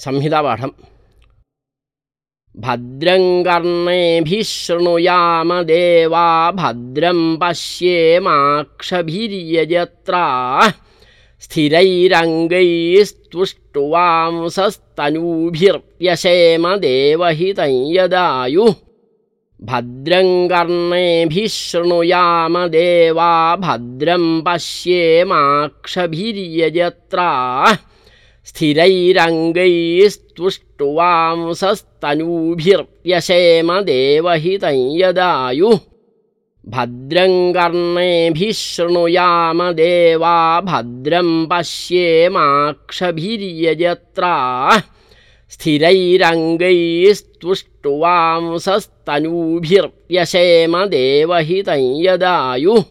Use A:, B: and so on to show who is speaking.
A: संहितापाठम्। भद्रं कर्णेभिः शृणुयाम देवा, भद्रं पश्येमाक्षभिर्यजत्रा। स्थिरैरङ्गैस्तुष्टुवांसस्तनूभिर्यशेम देवहितं यदायुः। भद्रं कर्णेभिः शृणुयाम देवा, भद्रं पश्येमाक्षभिर्यजत्रा। स्थिरैरङ्गैस्तुष्टुवांसस्तनूभिर्यशेम देवहितं यदायुः। भद्रं कर्णेभिः शृणुयाम देवा भद्रं पश्येमाक्षभिर्यजत्रा। स्थिरैरङ्गैस्तुष्टुवांसस्तनूभिर्यशेम देवहितं यदायुः